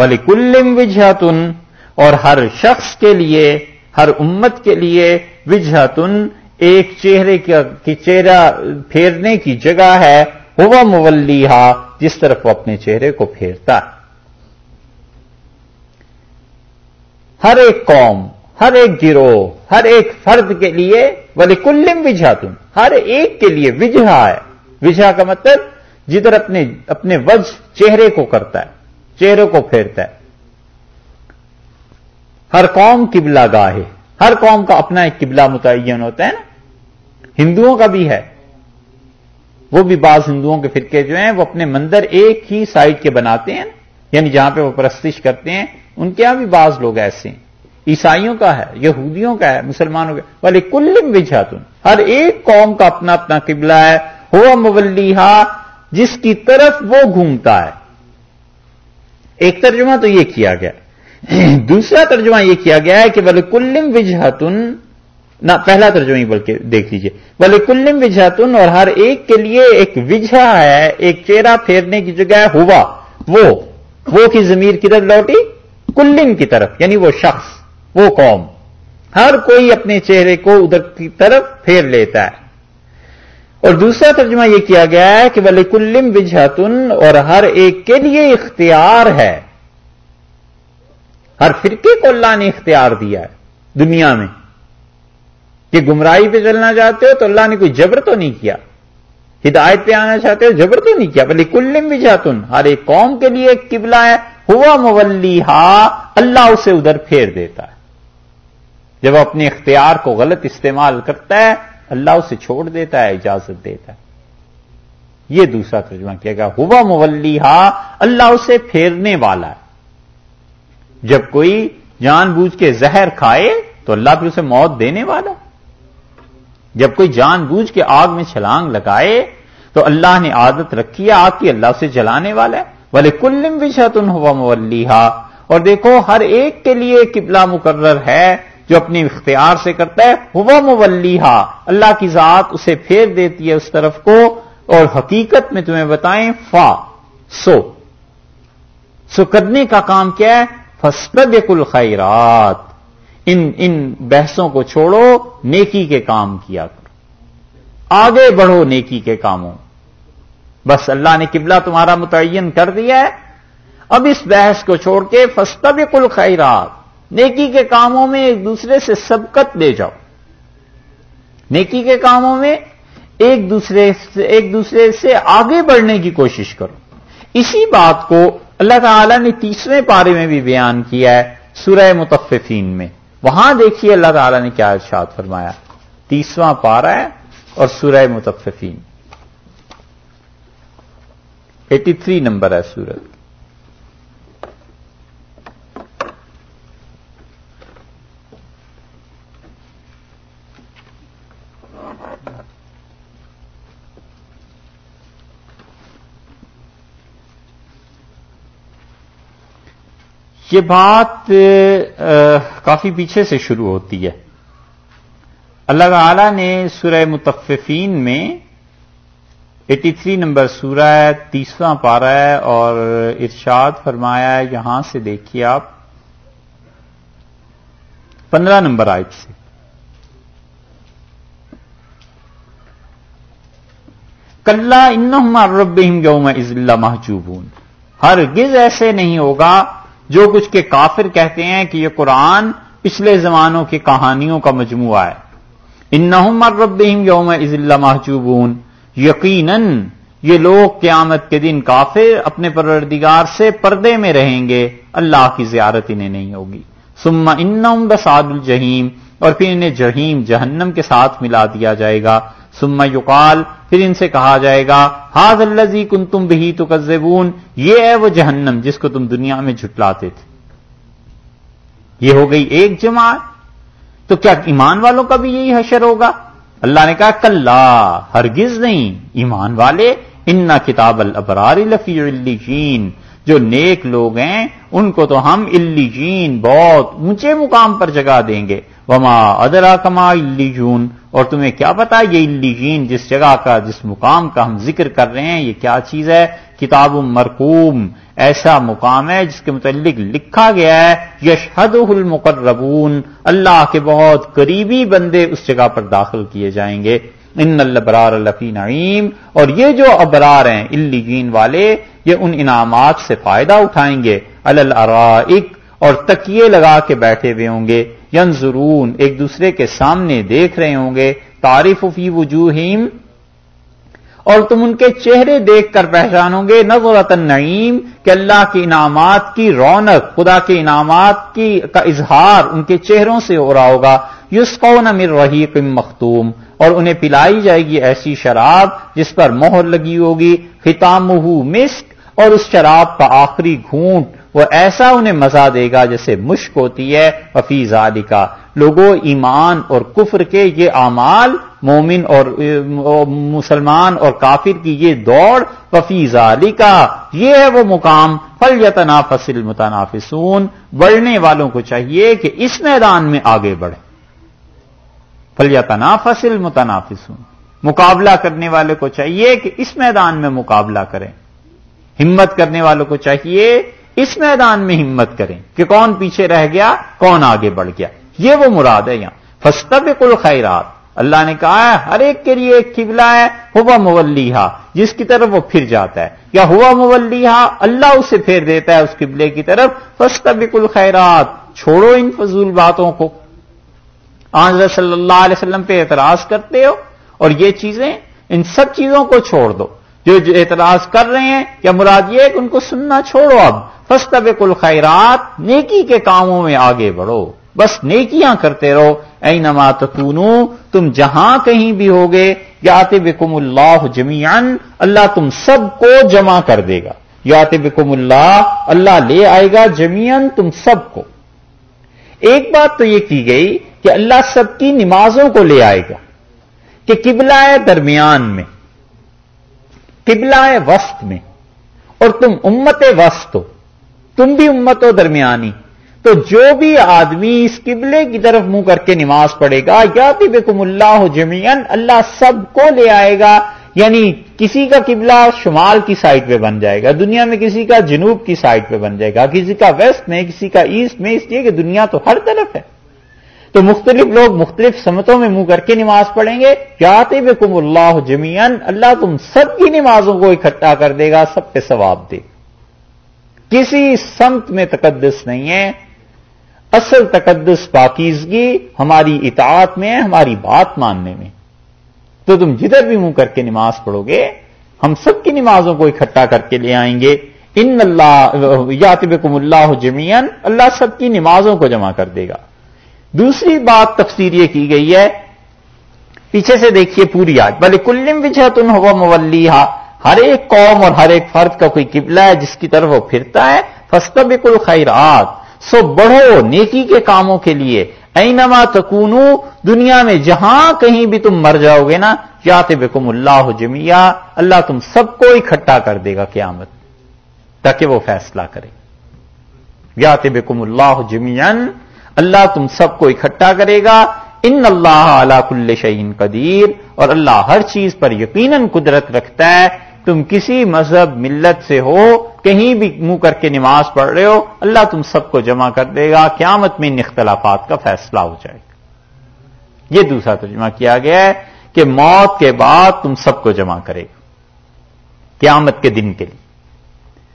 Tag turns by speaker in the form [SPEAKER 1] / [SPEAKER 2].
[SPEAKER 1] ولی کلم وجہتن، اور ہر شخص کے لیے، ہر امت کے لیے وجہتن ایک چہرے کی چہرہ پھیرنے کی جگہ ہے، ہوا مولیہ جس طرف وہ اپنے چہرے کو پھیرتا ہے۔ ہر ایک قوم، ہر ایک گروہ، ہر ایک فرد کے لیے ولی کلم وجہتن، ہر ایک کے لیے وجہ ہے۔ وجہ کا مطلب جدھر اپنے اپنے وجہ چہرے کو کرتا ہے۔ چہرے کو پھیرتا ہے۔ ہر قوم قبلہ گاہ ہے۔ ہر قوم کا اپنا ایک قبلہ متعین ہوتا ہے نا۔ ہندوؤں کا بھی ہے۔ وہ بھی بعض ہندوؤں کے فرقے جو ہیں، وہ اپنے مندر ایک ہی سائڈ کے بناتے ہیں۔ یعنی جہاں پہ وہ پرستش کرتے ہیں، ان کے یہاں بھی بعض لوگ ایسے ہیں۔ عیسائیوں کا ہے، یہودیوں کا ہے، مسلمانوں کا والے کلم بجھاتن ہر ایک قوم کا اپنا اپنا قبلہ ہے۔ ہوا مولیہ جس کی طرف وہ گھومتا ہے۔ ایک ترجمہ تو یہ کیا گیا۔ دوسرا ترجمہ یہ کیا گیا ہے کہ بلے کلم وجہتن، نہ، پہلا ترجمہ ہی بلکہ دیکھ لیجیے بلے کلم وجہتن اور ہر ایک کے لیے ایک وجہ ہے، ایک چہرہ پھیرنے کی جگہ ہوا، وہ وہ کی ضمیر کدھر لوٹی؟ کلن کی طرف یعنی وہ شخص، وہ قوم۔ ہر کوئی اپنے چہرے کو ادھر کی طرف پھیر لیتا ہے۔ اور دوسرا ترجمہ یہ کیا گیا ہے کہ بلے کلم وجہتن اور ہر ایک کے لیے اختیار ہے۔ ہر فرقے کو اللہ نے اختیار دیا ہے دنیا میں۔ کہ گمراہی پہ چلنا چاہتے ہو تو اللہ نے کوئی جبر تو نہیں کیا۔ ہدایت پہ آنا چاہتے ہو جبر تو نہیں کیا۔ بھلے کلم بھی ہر ایک قوم کے لیے ایک قبلہ ہے۔ ہوا مولی اللہ اسے ادھر پھیر دیتا ہے۔ جب اپنے اختیار کو غلط استعمال کرتا ہے اللہ اسے چھوڑ دیتا ہے، اجازت دیتا ہے۔ یہ دوسرا ترجمہ کیا گیا، ہوا مولی اللہ اسے پھیرنے والا ہے۔ جب کوئی جان بوجھ کے زہر کھائے تو اللہ پھر اسے موت دینے والا جب کوئی جان بوجھ کے آگ میں چھلانگ لگائے تو اللہ نے عادت رکھی ہے، آگ کی اللہ سے جلانے والا ہے۔ بولے کلم بھی ہوا مولیہ اور دیکھو، ہر ایک کے لیے قبلہ مقرر ہے۔ جو اپنی اختیار سے کرتا ہے، ہوا مولیہ اللہ کی ذات اسے پھیر دیتی ہے اس طرف کو، اور حقیقت میں تمہیں بتائیں، فا، سو۔ سو کرنے کا کام کیا ہے؟ فسطب الخیرات۔ ان ان بحثوں کو چھوڑو، نیکی کے کام کیا کرو۔ آگے بڑھو نیکی کے کاموں۔ بس اللہ نے قبلہ تمہارا متعین کر دیا ہے۔ اب اس بحث کو چھوڑ کے فستبق الخیرات۔ نیکی کے کاموں میں ایک دوسرے سے سبقت لے جاؤ۔ نیکی کے کاموں میں ایک دوسرے سے ایک دوسرے سے آگے بڑھنے کی کوشش کرو۔ اسی بات کو اللہ تعالی نے تیسرے پارے میں بھی بیان کیا ہے سورہ متففین میں۔ وہاں دیکھیے اللہ تعالیٰ نے کیا ارشاد فرمایا۔ تیسواں پارا ہے اور سورہ متففین۔ ایٹی تھری نمبر ہے سورت یہ بات کافی پیچھے سے شروع ہوتی ہے۔ اللہ تعالی نے سورہ متففین میں ایٹی تھری نمبر سورہ ہے تیسواں پارا ہے اور ارشاد فرمایا ہے، یہاں سے دیکھیے آپ۔ پندرہ نمبر آئٹ سے۔ کل ان رب یوم از اللہ محجوب ہر گز ایسے نہیں ہوگا جو کچھ کے کافر کہتے ہیں کہ یہ قرآن پچھلے زمانوں کی کہانیوں کا مجموعہ ہے۔ ان ربہم یوم عز اللہ محجوبون یقیناً یہ لوگ قیامت کے دن کافر اپنے پروردگار سے پردے میں رہیں گے، اللہ کی زیارت انہیں نہیں ہوگی۔ سما ان بساد الجہیم اور پھر انہیں جہیم جہنم کے ساتھ ملا دیا جائے گا۔ سما یقال، پھر ان سے کہا جائے گا ہاض اللہ کن تم بھی تو یہ ہے وہ جہنم جس کو تم دنیا میں جھٹلاتے تھے۔ یہ ہو گئی ایک جماعت۔ تو کیا ایمان والوں کا بھی یہی حشر ہوگا؟ اللہ نے کہا کل ہرگز نہیں۔ ایمان والے ان کتاب البرار لفی الجین جو نیک لوگ ہیں، ان کو تو ہم الجین بہت اونچے مقام پر جگہ دیں گے۔ وما ادرا کما الجون اور تمہیں کیا پتا یہ الجین جس جگہ کا، جس مقام کا ہم ذکر کر رہے ہیں، یہ کیا چیز ہے؟ کتاب مرکوم ایسا مقام ہے جس کے متعلق لکھا گیا ہے یشہد المقربون، اللہ کے بہت قریبی بندے اس جگہ پر داخل کیے جائیں گے۔ ان البرار الفی نعیم اور یہ جو ابرار ہیں الگین والے، یہ ان انعامات سے فائدہ اٹھائیں گے۔ الرائق اور تکیے لگا کے بیٹھے ہوئے ہوں گے۔ ینظرون، ایک دوسرے کے سامنے دیکھ رہے ہوں گے، تعریف فی وجوہیم اور تم ان کے چہرے دیکھ کر پہچانو گے نظرت النعیم، کہ اللہ کے انعامات کی رونق، خدا کے انعامات کی، کا اظہار ان کے چہروں سے ہو رہا ہوگا۔ یوس قون مر رہی مختوم، اور انہیں پلائی جائے گی ایسی شراب جس پر مہر لگی ہوگی۔ ختام مسک اور اس شراب کا آخری گھونٹ وہ ایسا انہیں مزہ دے گا جیسے مشک ہوتی ہے۔ وفیز علی کا لوگوں ایمان اور کفر کے یہ اعمال، مومن اور مسلمان اور کافر کی یہ دوڑ وفیز علی کا یہ ہے وہ مقام۔ فل یتنا فصل متنافسون بڑھنے والوں کو چاہیے کہ اس میدان میں آگے بڑھے فل یتنا فصل متنافسون مقابلہ کرنے والے کو چاہیے کہ اس میدان میں مقابلہ کریں۔ ہمت کرنے والوں کو چاہیے، اس میدان میں ہمت کریں کہ کون پیچھے رہ گیا، کون آگے بڑھ گیا۔ یہ وہ مراد ہے یہاں۔ فستب کل خیرات اللہ نے کہا ہے، ہر ایک کے لیے ایک قبلہ ہے ہوا مولیہ جس کی طرف وہ پھر جاتا ہے۔ یا ہوا مولیہ اللہ اسے پھیر دیتا ہے اس قبلے کی طرف۔ فستب کل خیرات چھوڑو ان فضول باتوں کو۔ آنظر صلی اللہ علیہ وسلم پہ اعتراض کرتے ہو اور یہ چیزیں، ان سب چیزوں کو چھوڑ دو۔ جو اعتراض کر رہے ہیں، یا مراد یہ کہ ان کو سننا چھوڑو اب۔ فستب کل خیرات نیکی کے کاموں میں آگے بڑھو۔ بس نیکیاں کرتے رہو۔ اے نما تم جہاں کہیں بھی ہوگے یات بکم اللہ جمیان اللہ تم سب کو جمع کر دے گا۔ یات بکم اللہ اللہ لے آئے گا جمیان تم سب کو۔ ایک بات تو یہ کی گئی کہ اللہ سب کی نمازوں کو لے آئے گا کہ قبلہ ہے درمیان میں۔ قبلہ وسط میں اور تم امت وسط ہو، تم بھی امت ہو درمیانی، تو جو بھی آدمی اس قبلے کی طرف منہ کر کے نماز پڑھے گا، یا بکم اللہ جمین اللہ سب کو لے آئے گا یعنی کسی کا قبلہ شمال کی سائڈ پہ بن جائے گا، دنیا میں کسی کا جنوب کی سائڈ پہ بن جائے گا، کسی کا ویسٹ میں، کسی کا ایسٹ میں، اس لیے کہ دنیا تو ہر طرف ہے۔ تو مختلف لوگ مختلف سمتوں میں منہ کر کے نماز پڑھیں گے کیا بکم اللہ جمین اللہ تم سب کی نمازوں کو اکٹھا کر دے گا، سب پہ ثواب دے۔ کسی سمت میں تقدس نہیں ہے، اصل تقدس پاکیزگی ہماری اطاعت میں ہے، ہماری بات ماننے میں۔ تو تم جدھر بھی منہ کر کے نماز پڑھو گے، ہم سب کی نمازوں کو اکٹھا کر کے لے آئیں گے۔ ان اللہ یاتبکم اللہ جمین اللہ سب کی نمازوں کو جمع کر دے گا۔ دوسری بات تفسیر یہ کی گئی ہے، پیچھے سے دیکھیے پوری آج۔ بلے کلم وجہ تن ہوا مولیہ ہر ایک قوم اور ہر ایک فرد کا کوئی قبلہ ہے جس کی طرف وہ پھرتا ہے۔ فستبک الخیرات۔ سو بڑھو نیکی کے کاموں کے لیے۔ اینما تکونو دنیا میں جہاں کہیں بھی تم مر جاؤ گے نا یات بکم اللہ جمیا اللہ تم سب کو اکٹھا کر دے گا قیامت۔ تاکہ وہ فیصلہ کرے۔ یات بکم اللہ جمین اللہ تم سب کو اکٹھا کرے گا۔ ان اللہ علا کل شعین قدیر۔ اور اللہ ہر چیز پر یقیناً قدرت رکھتا ہے۔ تم کسی مذہب، ملت سے ہو، کہیں بھی منہ کر کے نماز پڑھ رہے ہو، اللہ تم سب کو جمع کر دے گا۔ قیامت میں ان اختلافات کا فیصلہ ہو جائے گا۔ یہ دوسرا ترجمہ کیا گیا ہے کہ موت کے بعد تم سب کو جمع کرے گا۔ قیامت کے دن کے لیے۔